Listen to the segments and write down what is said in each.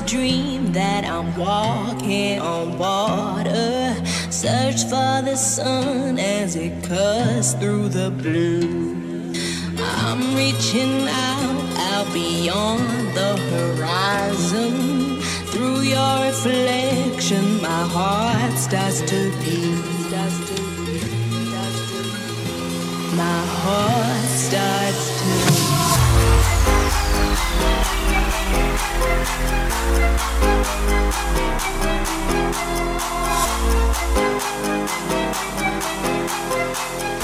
dream that I'm walking on water. Search for the sun as it cuts through the blue. I'm reaching out, out beyond the horizon. Through your reflection, my heart starts to beat. My heart starts dream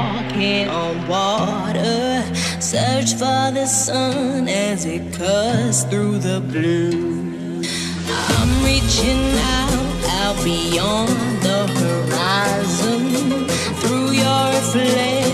walking on water. Search for the sun as it cuts through the blue. I'm reaching out, out beyond the horizon. Through your my